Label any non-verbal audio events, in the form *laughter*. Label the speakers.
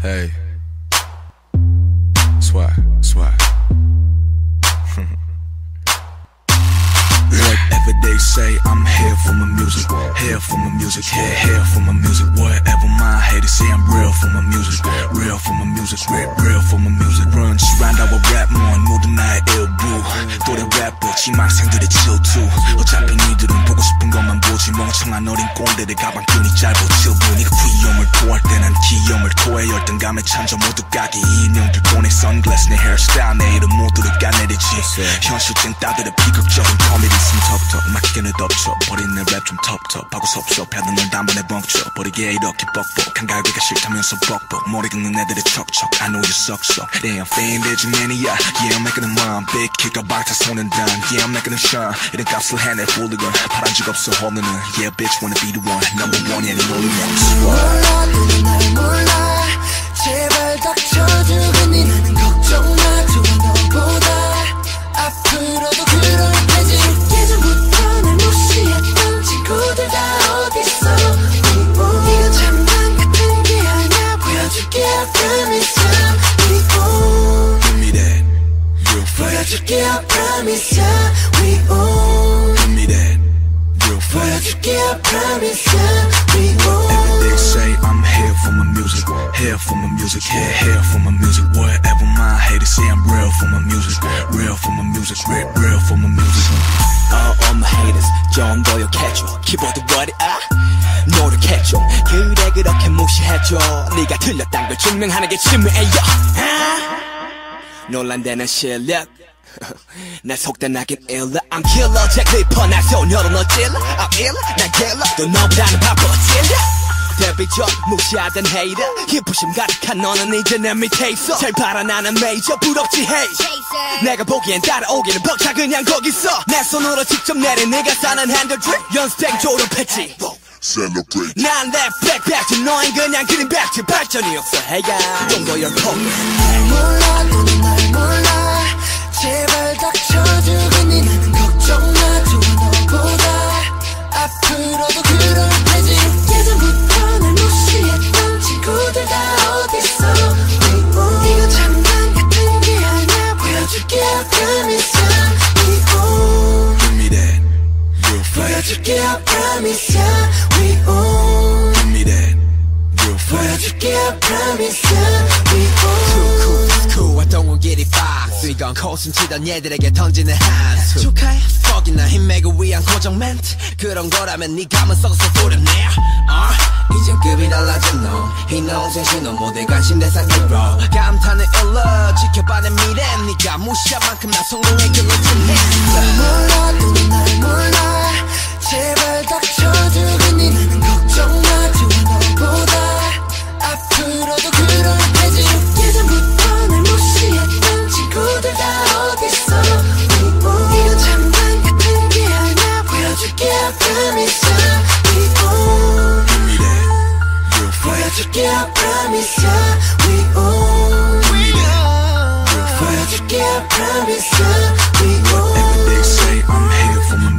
Speaker 1: Hey. Swag, *laughs* swag. Whatever they say, I'm here for my music. Here for my music, here, here for my music. Whatever my haters say, I'm real for my music. Real for my music, real, real for my music. Run, surround our rap more, new tonight. 또래 래퍼, 지망생들의 질투. 어차피 니들은 보고 싶은 것만 보지. 멍청한 어린 꼰대들 가방끈이 짧고 칠부. 네가 귀염을 토할 때난 기염을 토해 열등감에 찬져 모두 가게 인형들 폰에 선글라스 내 헤어스타일 내 이름 모두를 까내리지 현실증 따들의 비극적인 코미디 숨턱턱 막히게는 덮쳐 버린 내 랩 좀 텁텁하고 섭섭해도 널 단번에 벙쳐 버리게 이렇게 뻑뻑한 갈비가 싫다면서 뻑뻑 머리 긁는 애들의 척척 I know you suck so Damn fan 내 중맨이야 Yeah I'm making a mom Big kick 가 박타 손은 단 Yeah I'm making a shine 이런 값을 해내 홀리건 파란 적 없어 홀리는 Yeah bitch wanna be the one Number one yeah 니 only one
Speaker 2: 몰라 너는 날 몰라 제발 닥쳐주겠니 나는 보여줄게 I promise ya We own
Speaker 1: Give me that real fast
Speaker 2: 보여줄게 I promise ya We own
Speaker 1: Every day say I'm here for my music, here for my music, here, here for my music. Whatever my haters say, I'm real for my music, real for my music, real, real for my music.
Speaker 3: All of my haters 좀 노력해줘 키보드 워리 아 노력해줘 그래 그렇게 무시해줘 네가 틀렸단 걸 증명하는 게 취미예요 아? 논란되는 실력 날 속단하긴 일러 I'm killer. 제 클리퍼 날 소녀로 너 찔러. I'm ill 난 killer. 또 너보다는 바빠 찔러 데뷔 전 무시하던 헤이터 희부심 가득한 너는 이제 내 밑에 있어. 잘 바라나는 메이저 부럽지 헤이 내가 보기엔 따라오기는 벅차 그냥 거기서 내 손으로 직접 내린 네가 사는 핸들드립 연습생 졸업했지.
Speaker 4: Celebrate.
Speaker 3: 난 랩백 백지 너흰 그냥 그린 백지 발전이 없어. 해가 그 정도 열폭
Speaker 2: 보여줄게 I promise ya. We own.
Speaker 1: Give me that real fast.
Speaker 2: 보여줄게 I promise ya. We own.
Speaker 3: cool, cool, get it box 이건 코순 치던 얘들에게 던지는 한수 축하해. 퍽이나 힘매고 위한 고정 멘트. 그런 거라면 네 감은 썩어서 부르네. 어? 이젠 급이 달라진 너이 농생 신호 모두 관심 대상 hero 감탄을 일러 지켜봐 내 미래 네가 무시한 만큼 나 성공의 길을 지내
Speaker 2: 몰라 너는 날 몰라 I promise ya We own
Speaker 1: Every day say I'm here for my